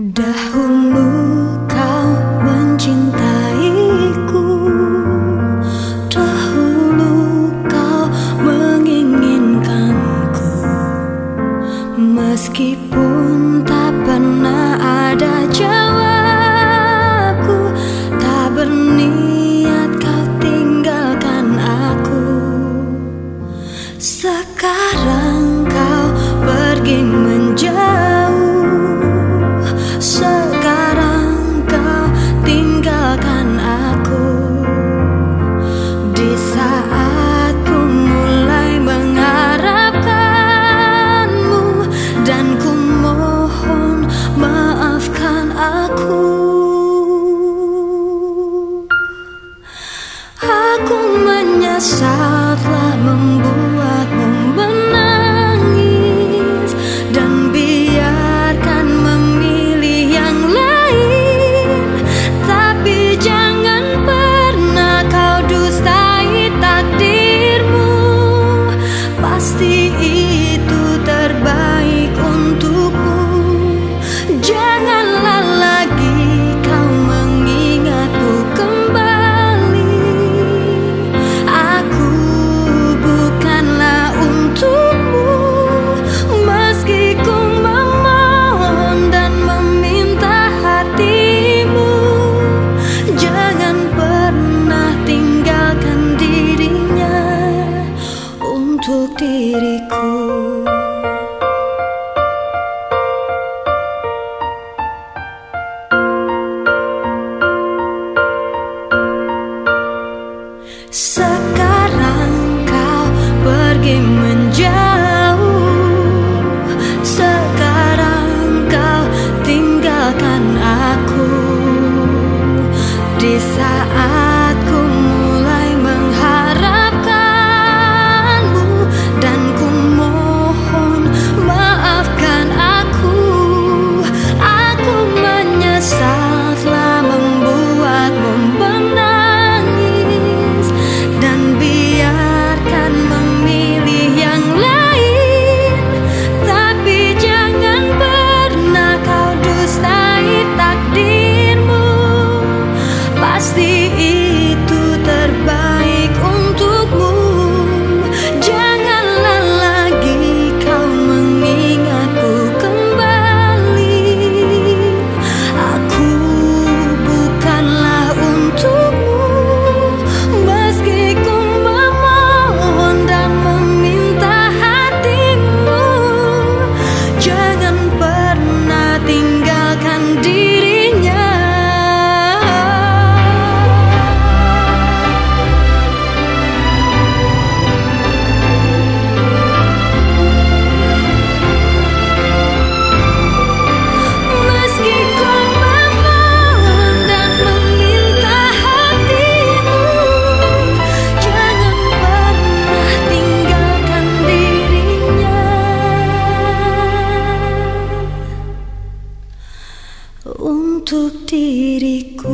Dahulu kau mencintaiku. Dahulu kau menginginkanku. Meskipun side. Sekarang kau pergi menjauh. untuk diriku.